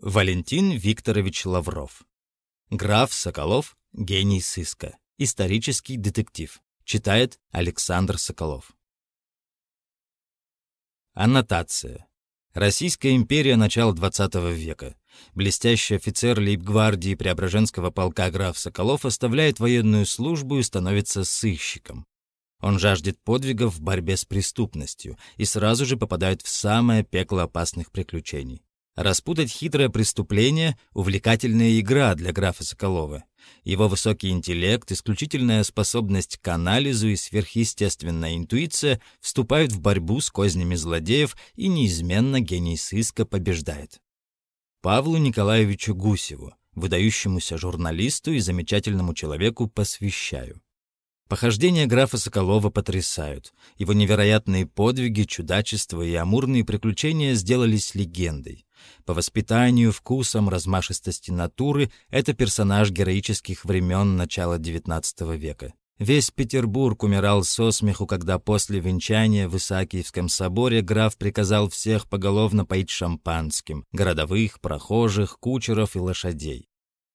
Валентин Викторович Лавров. Граф Соколов, гений сыска. Исторический детектив. Читает Александр Соколов. Аннотация. Российская империя начала XX века. Блестящий офицер лейб-гвардии Преображенского полка граф Соколов оставляет военную службу и становится сыщиком. Он жаждет подвигов в борьбе с преступностью и сразу же попадает в самое пекло опасных приключений. Распутать хитрое преступление — увлекательная игра для графа Соколова. Его высокий интеллект, исключительная способность к анализу и сверхъестественная интуиция вступают в борьбу с кознями злодеев, и неизменно гений сыска побеждает. Павлу Николаевичу Гусеву, выдающемуся журналисту и замечательному человеку, посвящаю. Похождения графа Соколова потрясают. Его невероятные подвиги, чудачества и амурные приключения сделались легендой. По воспитанию, вкусам, размашистости натуры это персонаж героических времен начала XIX века. Весь Петербург умирал со смеху, когда после венчания в Исаакиевском соборе граф приказал всех поголовно поить шампанским — городовых, прохожих, кучеров и лошадей.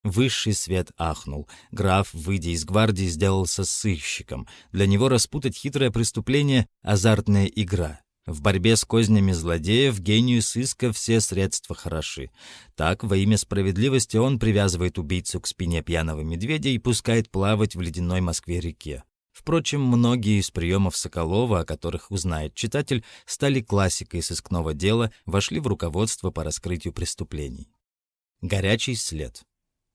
Высший свет ахнул. Граф, выйдя из гвардии, сделался сыщиком. Для него распутать хитрое преступление — азартная игра. В борьбе с кознями злодеев гению сыска все средства хороши. Так, во имя справедливости он привязывает убийцу к спине пьяного медведя и пускает плавать в ледяной Москве-реке. Впрочем, многие из приемов Соколова, о которых узнает читатель, стали классикой сыскного дела, вошли в руководство по раскрытию преступлений. Горячий след.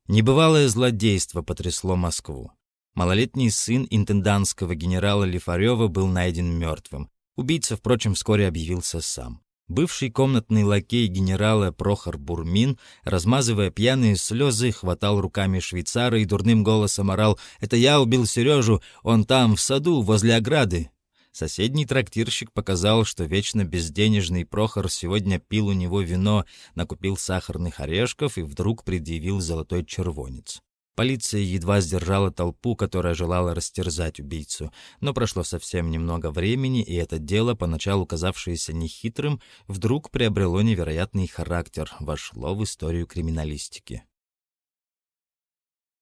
Небывалое злодейство потрясло Москву. Малолетний сын интендантского генерала Лифарева был найден мертвым. Убийца, впрочем, вскоре объявился сам. Бывший комнатный лакей генерала Прохор Бурмин, размазывая пьяные слезы, хватал руками швейцара и дурным голосом орал «Это я убил Сережу, он там, в саду, возле ограды». Соседний трактирщик показал, что вечно безденежный Прохор сегодня пил у него вино, накупил сахарных орешков и вдруг предъявил золотой червонец. Полиция едва сдержала толпу, которая желала растерзать убийцу, но прошло совсем немного времени, и это дело, поначалу казавшееся нехитрым, вдруг приобрело невероятный характер, вошло в историю криминалистики.